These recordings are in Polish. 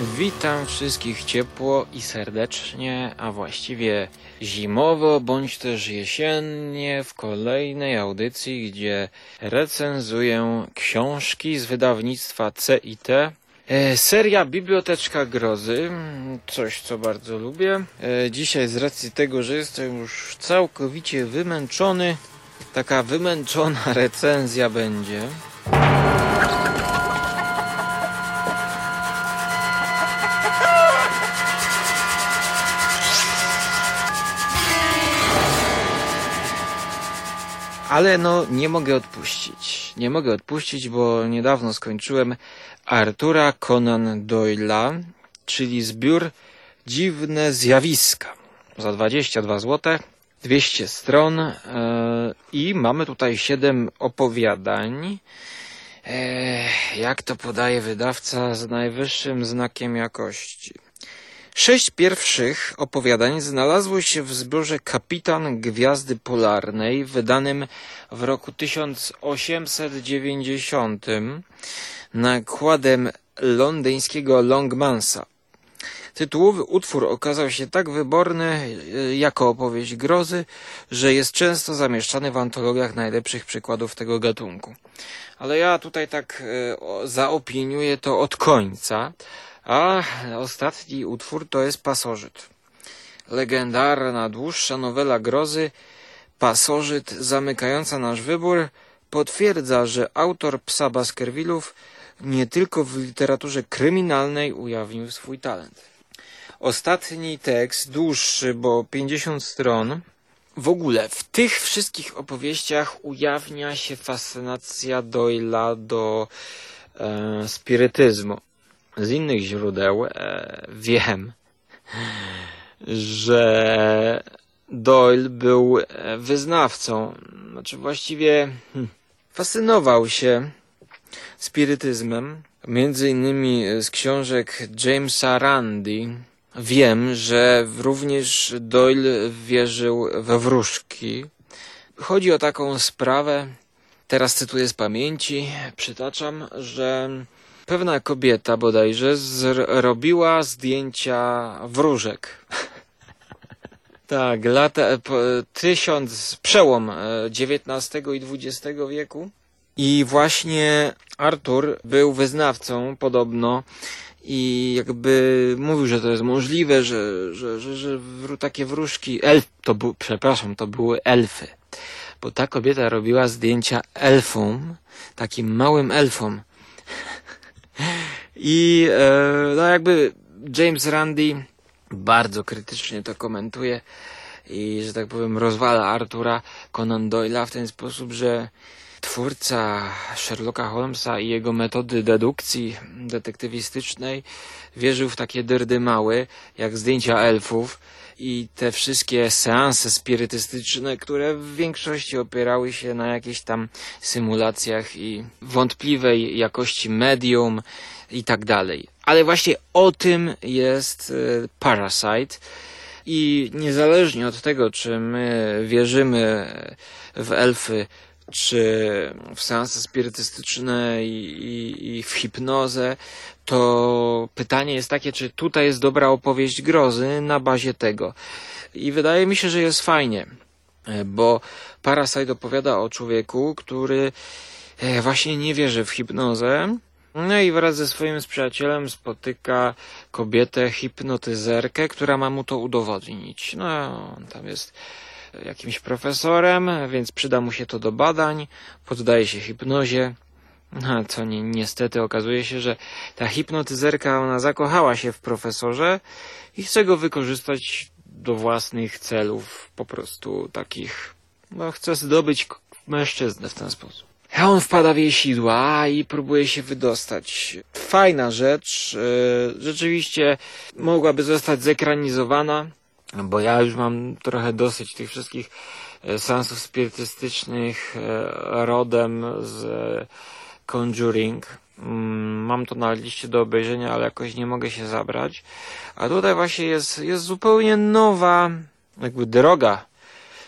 Witam wszystkich ciepło i serdecznie, a właściwie zimowo bądź też jesiennie w kolejnej audycji, gdzie recenzuję książki z wydawnictwa CIT. E, seria Biblioteczka Grozy, coś co bardzo lubię. E, dzisiaj z racji tego, że jestem już całkowicie wymęczony, taka wymęczona recenzja będzie. Ale no, nie mogę odpuścić. Nie mogę odpuścić, bo niedawno skończyłem Artura Conan Doyle'a, czyli zbiór Dziwne Zjawiska. Za 22 zł, 200 stron yy, i mamy tutaj 7 opowiadań. Yy, jak to podaje wydawca z najwyższym znakiem jakości. Sześć pierwszych opowiadań znalazło się w zbiorze Kapitan Gwiazdy Polarnej, wydanym w roku 1890 nakładem londyńskiego Longmansa. Tytułowy utwór okazał się tak wyborny e, jako opowieść grozy, że jest często zamieszczany w antologiach najlepszych przykładów tego gatunku. Ale ja tutaj tak e, zaopiniuję to od końca, a ostatni utwór to jest Pasożyt. Legendarna, dłuższa nowela grozy Pasożyt zamykająca nasz wybór potwierdza, że autor Psa Baskervillów nie tylko w literaturze kryminalnej ujawnił swój talent. Ostatni tekst, dłuższy, bo 50 stron, w ogóle w tych wszystkich opowieściach ujawnia się fascynacja Doyla do e, spirytyzmu z innych źródeł e, wiem, że Doyle był e, wyznawcą, znaczy właściwie hmm, fascynował się spirytyzmem, między innymi z książek Jamesa Randy. Wiem, że również Doyle wierzył we wróżki. Chodzi o taką sprawę, teraz cytuję z pamięci, przytaczam, że Pewna kobieta bodajże zrobiła zdjęcia wróżek. tak, lata, tysiąc, przełom XIX e, i XX wieku. I właśnie Artur był wyznawcą podobno i jakby mówił, że to jest możliwe, że, że, że, że takie wróżki, elf, to był, przepraszam, to były elfy. Bo ta kobieta robiła zdjęcia elfom, takim małym elfom. I e, no jakby James Randi bardzo krytycznie to komentuje i, że tak powiem, rozwala Artura Conan Doyle'a w ten sposób, że twórca Sherlocka Holmesa i jego metody dedukcji detektywistycznej wierzył w takie dyrdy małe, jak zdjęcia elfów i te wszystkie seanse spirytystyczne, które w większości opierały się na jakichś tam symulacjach i wątpliwej jakości medium, i tak dalej. Ale właśnie o tym jest e, Parasite. I niezależnie od tego, czy my wierzymy w elfy, czy w seanse spirytystyczne i, i, i, w hipnozę, to pytanie jest takie, czy tutaj jest dobra opowieść grozy na bazie tego. I wydaje mi się, że jest fajnie, e, bo Parasite opowiada o człowieku, który e, właśnie nie wierzy w hipnozę, no i wraz ze swoim przyjacielem spotyka kobietę hipnotyzerkę, która ma mu to udowodnić. No, tam jest jakimś profesorem, więc przyda mu się to do badań, poddaje się hipnozie. No, co ni niestety okazuje się, że ta hipnotyzerka, ona zakochała się w profesorze i chce go wykorzystać do własnych celów, po prostu takich, no chce zdobyć mężczyznę w ten sposób. A on wpada w jej sidła i próbuje się wydostać. Fajna rzecz. E, rzeczywiście mogłaby zostać zekranizowana, bo ja już mam trochę dosyć tych wszystkich e, sensów spirytystycznych e, rodem z Conjuring. Mm, mam to na liście do obejrzenia, ale jakoś nie mogę się zabrać. A tutaj właśnie jest, jest zupełnie nowa, jakby droga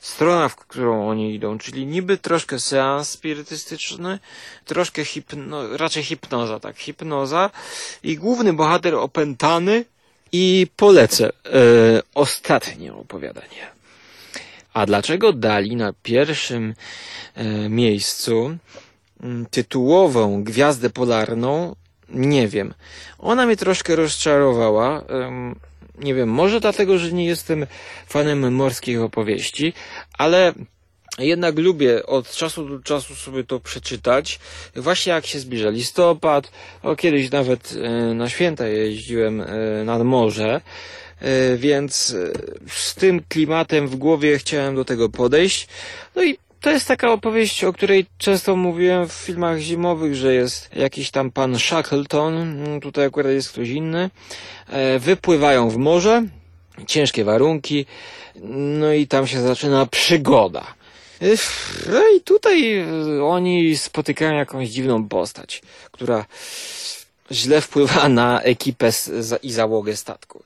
strona, w którą oni idą, czyli niby troszkę seans spirytystyczny, troszkę hipno, raczej hipnoza, tak, hipnoza i główny bohater opętany i polecę e, ostatnie opowiadanie. A dlaczego dali na pierwszym e, miejscu mm, tytułową gwiazdę polarną? Nie wiem. Ona mnie troszkę rozczarowała. Nie wiem, może dlatego, że nie jestem fanem morskich opowieści, ale jednak lubię od czasu do czasu sobie to przeczytać. Właśnie jak się zbliża listopad, o kiedyś nawet e, na święta jeździłem e, nad morze, e, więc z tym klimatem w głowie chciałem do tego podejść. No i to jest taka opowieść, o której często mówiłem w filmach zimowych, że jest jakiś tam pan Shackleton, tutaj akurat jest ktoś inny, wypływają w morze, ciężkie warunki, no i tam się zaczyna przygoda. No i tutaj oni spotykają jakąś dziwną postać, która źle wpływa na ekipę i załogę statku.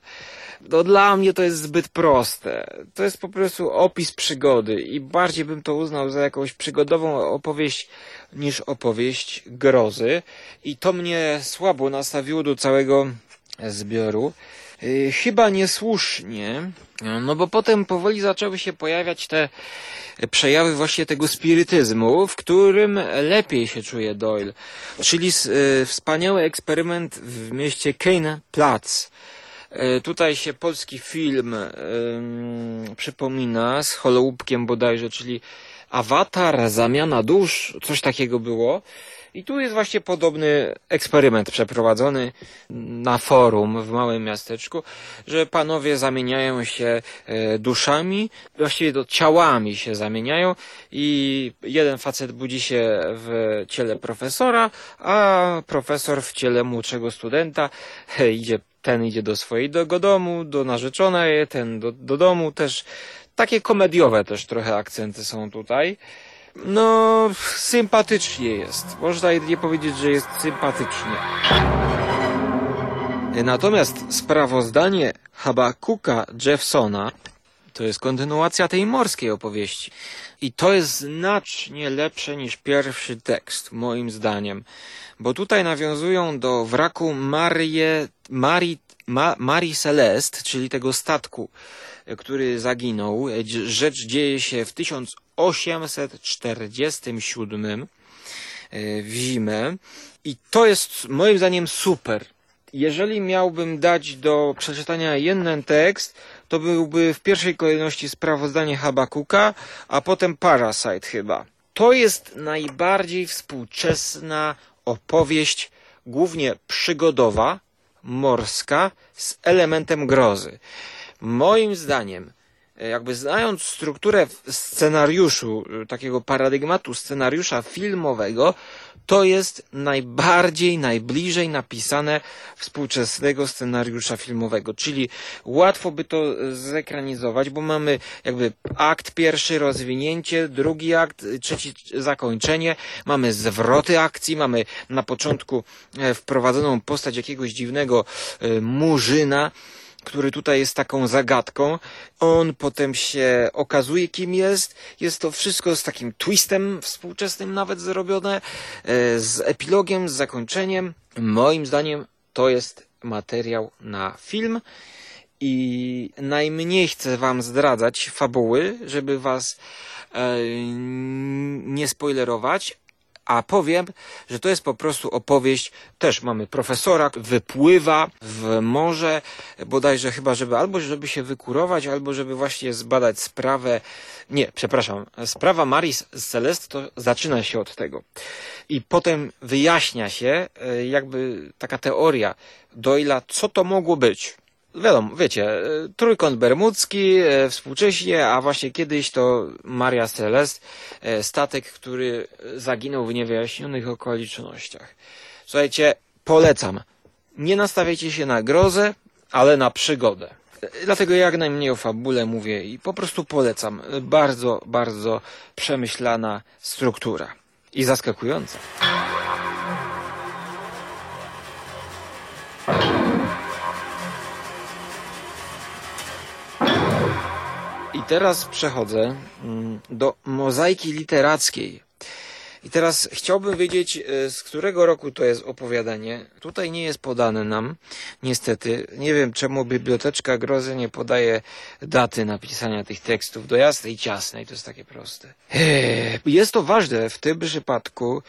No dla mnie to jest zbyt proste. To jest po prostu opis przygody i bardziej bym to uznał za jakąś przygodową opowieść niż opowieść grozy. I to mnie słabo nastawiło do całego zbioru. Y, chyba niesłusznie, no bo potem powoli zaczęły się pojawiać te przejawy właśnie tego spirytyzmu, w którym lepiej się czuje Doyle. Czyli y, wspaniały eksperyment w mieście Kane Platz. Y, tutaj się polski film przypomina z Holoubkiem bodajże, czyli Awatar, Zamiana Dusz, coś takiego było. I tu jest właśnie podobny eksperyment przeprowadzony na forum w małym miasteczku, że panowie zamieniają się e, duszami, właściwie to ciałami się zamieniają i jeden facet budzi się w ciele profesora, a profesor w ciele młodszego studenta idzie ten idzie do swojego domu, do narzeczonej, ten do, do domu też. Takie komediowe też trochę akcenty są tutaj. No, sympatycznie jest. Można jedynie powiedzieć, że jest sympatycznie. Natomiast sprawozdanie Habakuka Jeffsona to jest kontynuacja tej morskiej opowieści. I to jest znacznie lepsze niż pierwszy tekst, moim zdaniem. Bo tutaj nawiązują do wraku Marie, Marii, Ma, Marii Celeste, czyli tego statku, który zaginął. Rzecz dzieje się w 1847 e, w zimę i to jest moim zdaniem super. Jeżeli miałbym dać do przeczytania jeden tekst, to byłby w pierwszej kolejności sprawozdanie Habakuka, a potem Parasite chyba. To jest najbardziej współczesna opowieść, głównie przygodowa, morska, z elementem grozy. Moim zdaniem, e, jakby znając strukturę scenariuszu, e, takiego paradygmatu scenariusza filmowego, to jest najbardziej, najbliżej napisane współczesnego scenariusza filmowego. Czyli łatwo by to zekranizować, bo mamy jakby akt pierwszy, rozwinięcie, drugi akt, trzeci zakończenie, mamy zwroty akcji, mamy na początku e, wprowadzoną postać jakiegoś dziwnego murzyna, który tutaj jest taką zagadką. On potem się okazuje, kim jest. Jest to wszystko z takim twistem współczesnym nawet zrobione, e, z epilogiem, z zakończeniem. Moim zdaniem to jest materiał na film i najmniej chcę wam zdradzać fabuły, żeby was e, nie spoilerować, a powiem, że to jest po prostu opowieść, też mamy profesora, wypływa w morze, bodajże chyba, żeby albo żeby się wykurować, albo żeby właśnie zbadać sprawę, nie, przepraszam, sprawa Marii z Celest to zaczyna się od tego. I potem wyjaśnia się e, jakby taka teoria Doyla, co to mogło być wiadomo, wiecie, e, trójkąt bermudzki e, współcześnie, a właśnie kiedyś to Maria Celest, e, statek, który zaginął w niewyjaśnionych okolicznościach. Słuchajcie, polecam. Nie nastawiajcie się na grozę, ale na przygodę. Dlatego jak najmniej o fabule mówię i po prostu polecam. Bardzo, bardzo przemyślana struktura i zaskakująca. Teraz przechodzę mm, do mozaiki literackiej. I teraz chciałbym wiedzieć, e, z którego roku to jest opowiadanie. Tutaj nie jest podane nam, niestety. Nie wiem, czemu Biblioteczka Grozy nie podaje daty napisania tych tekstów do jasnej i ciasnej. To jest takie proste. Jest to ważne w tym przypadku,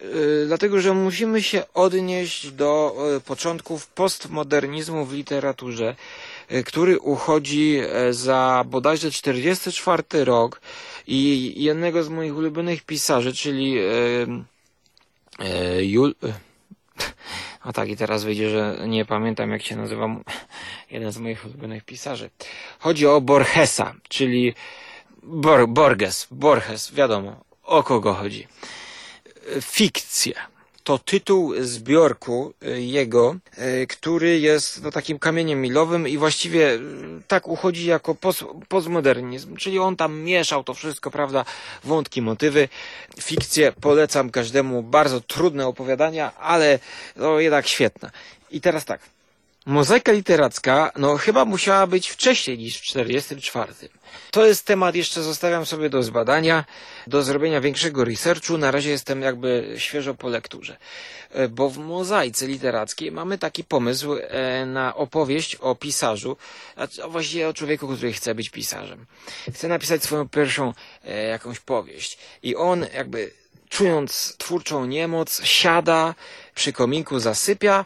e, dlatego że musimy się odnieść do e, początków postmodernizmu w literaturze, który uchodzi za bodajże 44 rok i jednego z moich ulubionych pisarzy, czyli e, e, Jul... A tak, i teraz wyjdzie, że nie pamiętam jak się nazywa jeden z moich ulubionych pisarzy. Chodzi o Borgesa, czyli Bor Borges, Borges, wiadomo, o kogo chodzi. Fikcję to tytuł zbiorku e, jego, e, który jest no, takim kamieniem milowym i właściwie e, tak uchodzi jako postmodernizm, czyli on tam mieszał to wszystko, prawda, wątki, motywy. Fikcję polecam każdemu, bardzo trudne opowiadania, ale no, jednak świetne. I teraz tak, Mozaika literacka, no chyba musiała być wcześniej niż w 44. To jest temat, jeszcze zostawiam sobie do zbadania, do zrobienia większego researchu. Na razie jestem jakby świeżo po lekturze. E, bo w mozaice literackiej mamy taki pomysł e, na opowieść o pisarzu, a właściwie o człowieku, który chce być pisarzem. Chce napisać swoją pierwszą e, jakąś powieść. I on jakby czując twórczą niemoc, siada przy kominku, zasypia,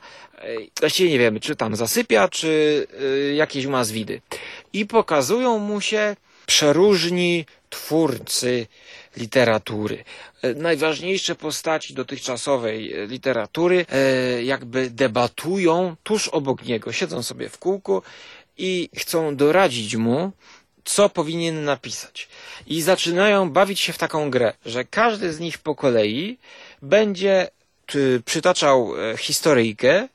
właściwie nie wiemy, czy tam zasypia, czy jakieś ma zwidy. I pokazują mu się przeróżni twórcy literatury. E, najważniejsze postaci dotychczasowej literatury e, jakby debatują tuż obok niego, siedzą sobie w kółku i chcą doradzić mu, co powinien napisać. I zaczynają bawić się w taką grę, że każdy z nich po kolei będzie przytaczał e, historyjkę,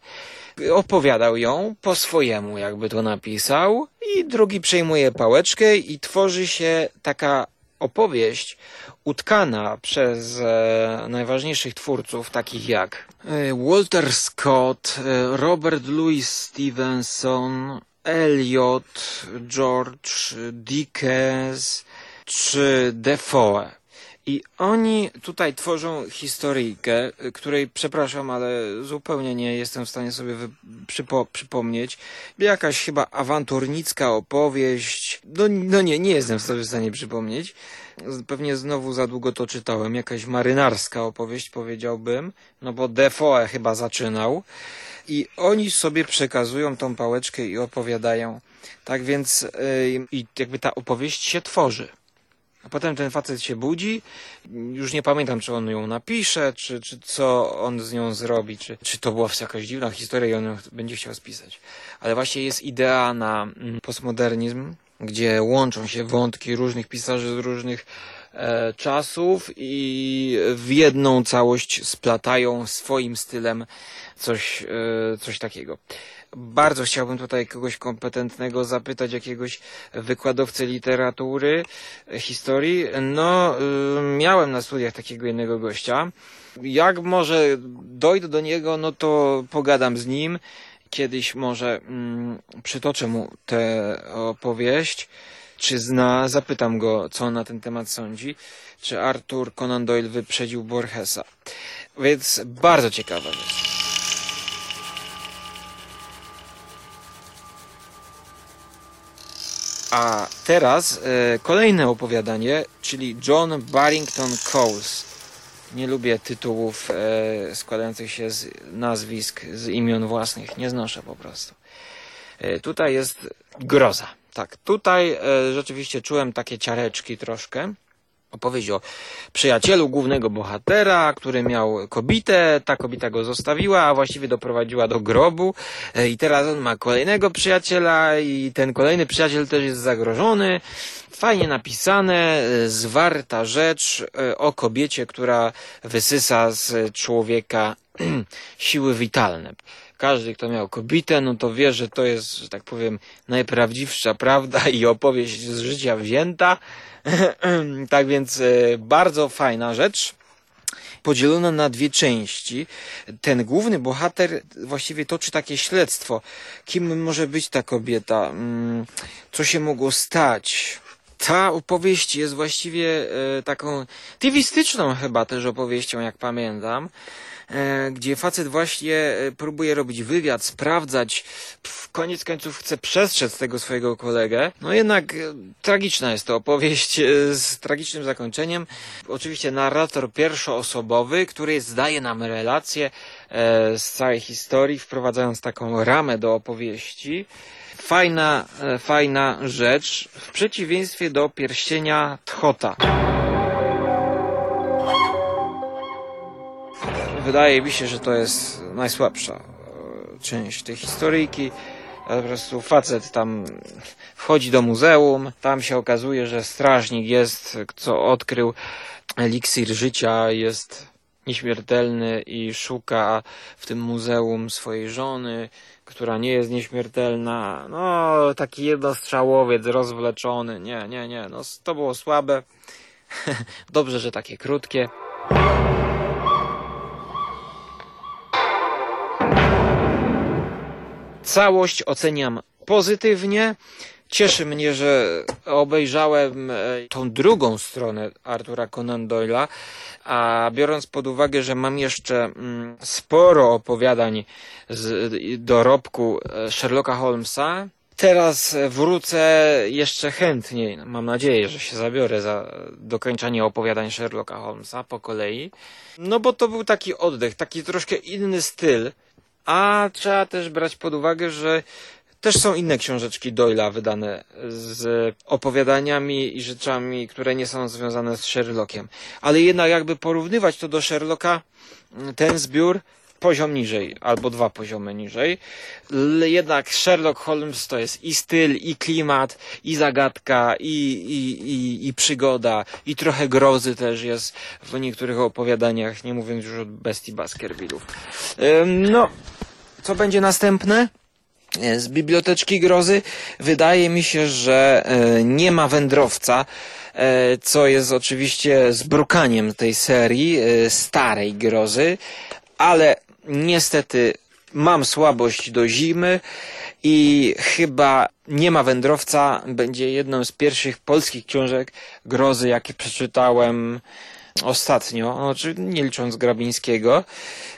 opowiadał ją po swojemu, jakby to napisał, i drugi przejmuje pałeczkę i tworzy się taka opowieść utkana przez e, najważniejszych twórców, takich jak e, Walter Scott, e, Robert Louis Stevenson, Eliot, George Dickens czy Defoe. I oni tutaj tworzą historyjkę, której, przepraszam, ale zupełnie nie jestem w stanie sobie przypo przypomnieć. Jakaś chyba awanturnicka opowieść. No, no nie, nie jestem sobie w stanie przypomnieć. Pewnie znowu za długo to czytałem. Jakaś marynarska opowieść, powiedziałbym. No bo Defoe chyba zaczynał. I oni sobie przekazują tą pałeczkę i opowiadają. Tak więc yy, i jakby ta opowieść się tworzy. A potem ten facet się budzi, już nie pamiętam, czy on ją napisze, czy, czy co on z nią zrobi, czy, czy to była jakaś dziwna historia i on ją będzie chciał spisać. Ale właśnie jest idea na mm, postmodernizm, gdzie łączą się wątki różnych pisarzy z różnych czasów i w jedną całość splatają swoim stylem coś, e, coś takiego bardzo chciałbym tutaj kogoś kompetentnego zapytać, jakiegoś wykładowcy literatury, historii. No, miałem na studiach takiego jednego gościa. Jak może dojdę do niego, no to pogadam z nim. Kiedyś może mm, przytoczę mu tę opowieść, czy zna, zapytam go, co na ten temat sądzi, czy Arthur Conan Doyle wyprzedził Borgesa. Więc bardzo ciekawa rzecz. A teraz e, kolejne opowiadanie, czyli John Barrington Coles. Nie lubię tytułów e, składających się z nazwisk, z imion własnych. Nie znoszę po prostu. E, tutaj jest groza. Tak, tutaj e, rzeczywiście czułem takie ciareczki troszkę opowieść o przyjacielu głównego bohatera, który miał kobitę, ta kobita go zostawiła, a właściwie doprowadziła do grobu e, i teraz on ma kolejnego przyjaciela i ten kolejny przyjaciel też jest zagrożony. Fajnie napisane, e, zwarta rzecz e, o kobiecie, która wysysa z człowieka siły witalne. Każdy, kto miał kobitę, no to wie, że to jest, że tak powiem, najprawdziwsza prawda i opowieść z życia wzięta. tak więc e, bardzo fajna rzecz podzielona na dwie części. Ten główny bohater właściwie toczy takie śledztwo. Kim może być ta kobieta? Mm, co się mogło stać? Ta opowieść jest właściwie e, taką TV-styczną chyba też opowieścią, jak pamiętam. E, gdzie facet właśnie e, próbuje robić wywiad, sprawdzać, w koniec końców chce przestrzec tego swojego kolegę. No jednak e, tragiczna jest to opowieść z tragicznym zakończeniem. Oczywiście narrator pierwszoosobowy, który zdaje nam relację z całej historii, wprowadzając taką ramę do opowieści. Fajna, fajna rzecz, w przeciwieństwie do pierścienia Tchota. Wydaje mi się, że to jest najsłabsza e, część tej historyjki. Po prostu facet tam wchodzi do muzeum, tam się okazuje, że strażnik jest, co odkrył eliksir życia, jest nieśmiertelny i szuka w tym muzeum swojej żony, która nie jest nieśmiertelna. No, taki jednostrzałowiec rozwleczony. Nie, nie, nie. No, to było słabe. Dobrze, że takie krótkie. Całość oceniam pozytywnie. Cieszy mnie, że obejrzałem e, tą drugą stronę Artura Conan Doyle'a, a biorąc pod uwagę, że mam jeszcze mm, sporo opowiadań z dorobku e, Sherlocka Holmesa, teraz wrócę jeszcze chętniej. Mam nadzieję, że się zabiorę za dokończenie opowiadań Sherlocka Holmesa po kolei. No bo to był taki oddech, taki troszkę inny styl a trzeba też brać pod uwagę, że też są inne książeczki Doyla wydane z opowiadaniami i rzeczami, które nie są związane z Sherlockiem. Ale jednak jakby porównywać to do Sherlocka, ten zbiór poziom niżej, albo dwa poziomy niżej. Jednak Sherlock Holmes to jest i styl, i klimat, i zagadka, i, i, i, i przygoda, i trochę grozy też jest w niektórych opowiadaniach, nie mówiąc już o bestii Baskervillów. No, co będzie następne? Z biblioteczki grozy wydaje mi się, że e, nie ma wędrowca, e, co jest oczywiście zbrukaniem tej serii e, starej grozy, ale niestety mam słabość do zimy i chyba nie ma wędrowca będzie jedną z pierwszych polskich książek grozy, jakie przeczytałem ostatnio, znaczy nie licząc Grabińskiego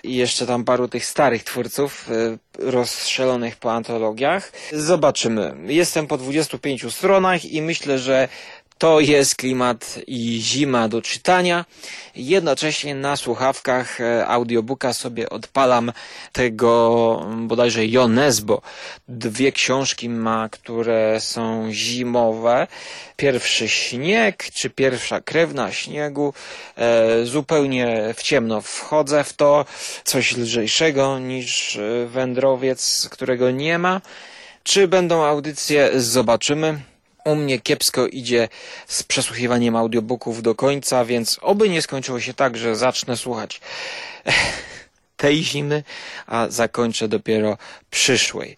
i jeszcze tam paru tych starych twórców y, rozstrzelonych po antologiach. Zobaczymy. Jestem po 25 stronach i myślę, że to jest klimat i zima do czytania. Jednocześnie na słuchawkach e, audiobooka sobie odpalam tego bodajże Jonesbo. Dwie książki ma, które są zimowe. Pierwszy śnieg, czy pierwsza krew na śniegu. E, zupełnie w ciemno wchodzę w to. Coś lżejszego niż e, wędrowiec, którego nie ma. Czy będą audycje? Zobaczymy. U mnie kiepsko idzie z przesłuchiwaniem audiobooków do końca, więc oby nie skończyło się tak, że zacznę słuchać tej zimy, a zakończę dopiero przyszłej.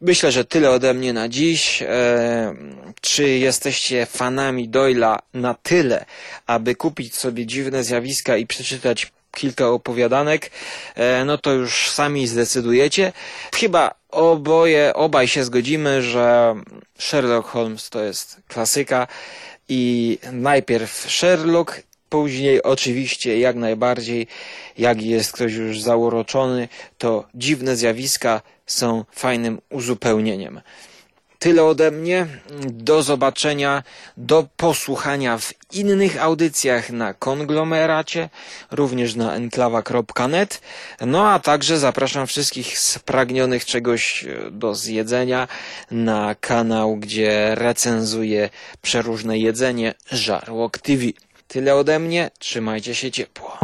Myślę, że tyle ode mnie na dziś. E, czy jesteście fanami Doyla na tyle, aby kupić sobie dziwne zjawiska i przeczytać kilka opowiadanek, e, no to już sami zdecydujecie. Chyba oboje, obaj się zgodzimy, że Sherlock Holmes to jest klasyka i najpierw Sherlock, później oczywiście jak najbardziej, jak jest ktoś już zauroczony, to dziwne zjawiska są fajnym uzupełnieniem. Tyle ode mnie. Do zobaczenia, do posłuchania w innych audycjach na konglomeracie, również na enklawa.net. No a także zapraszam wszystkich spragnionych czegoś e, do zjedzenia na kanał, gdzie recenzuję przeróżne jedzenie Żarłok TV. Tyle ode mnie, trzymajcie się ciepło.